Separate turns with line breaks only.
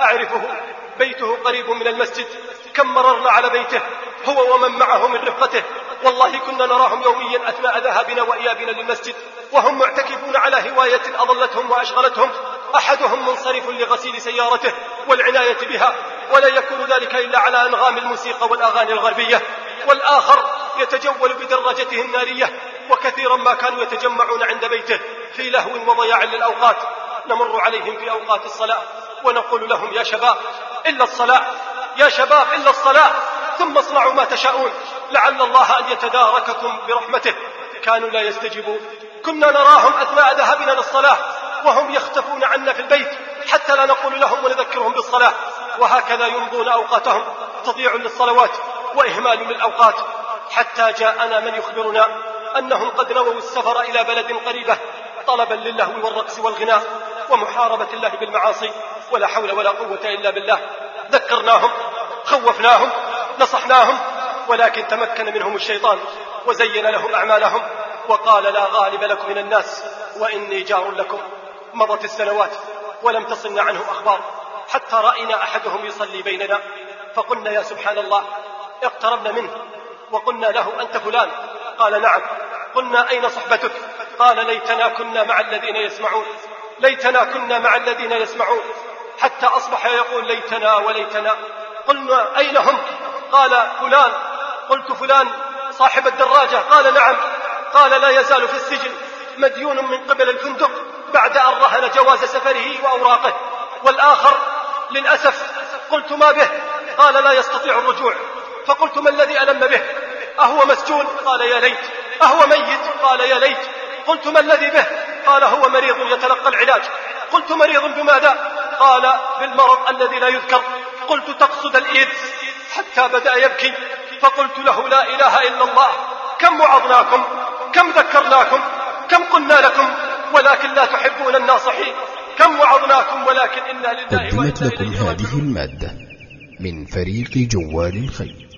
أعرفه. بيته قريب من المسجد. كم مررنا على بيته. هو ومن معه من رفقته. والله كنا نراهم يوميا أثناء ذهابنا وإيابنا للمسجد. وهم معتكفون على هواية أضلتهم وأشغلتهم. أحدهم منصرف لغسيل سيارته والعناية بها. ولا يكون ذلك إلا على أنغام الموسيقى والأغاني الغربية. والآخر يتجول بدراجته النارية. وكثيرا ما كانوا يتجمعون عند بيته في لهو وضياع للأوقات. نمر عليهم في أوقات الصلاة. ونقول لهم يا شباب إلا الصلاة يا شباب إلا الصلاة ثم اصنعوا ما تشاءون لعل الله أن يتدارككم برحمته. كانوا لا يستجيبون. كنا نراهم أثناء ذهابنا للصلاة وهم يختفون عنا في البيت حتى لا نقول لهم ونذكرهم بالصلاة. وهكذا يمضون أوقاتهم تضيع للصلوات وإهمال للأوقات. حتى جاءنا من يخبرنا أنهم قد نووا السفر إلى بلد قريبة طلبا للهو والرقص والغناء. ومحاربة الله بالمعاصي ولا حول ولا قوة إلا بالله. ذكرناهم خوفناهم نصحناهم ولكن تمكن منهم الشيطان وزين لهم أعمالهم وقال لا غالب لكم من الناس وإني جار لكم. مضت السنوات ولم تصلنا عنه أخبار. حتى رأينا أحدهم يصلي بيننا فقلنا يا سبحان الله اقتربنا منه وقلنا له أنت فلان؟ قال نعم. قلنا أين صحبتك؟ قال ليتنا كنا مع الذين يسمعون. ليتنا كنا مع الذين يسمعون. حتى أصبح يقول ليتنا وليتنا. قلنا أين هم؟ قال فلان. قلت فلان صاحب الدراجة. قال نعم. قال لا يزال في السجن. مديون من قبل الفندق بعد أن رهن جواز سفره وأوراقه. والآخر للأسف قلت ما به؟ قال لا يستطيع الرجوع. فقلت ما الذي ألم به؟ أهو مسجون؟ قال يا ليت. أهو ميت؟ قال يا ليت. قلت ما الذي به؟ قال هو مريض يتلقى العلاج. قلت مريض بماذا؟ قال بالمرض الذي لا يذكر. قلت تقصد الإيدز. حتى بدأ يبكي. فقلت له لا إله إلا الله. كم وعظناكم؟ كم ذكرناكم؟ كم قلنا لكم؟ ولكن لا تحبون الناصحين. كم وعظناكم؟ ولكن إنا لله
قدمت لكم هذه المادة من فريق جوال الخير.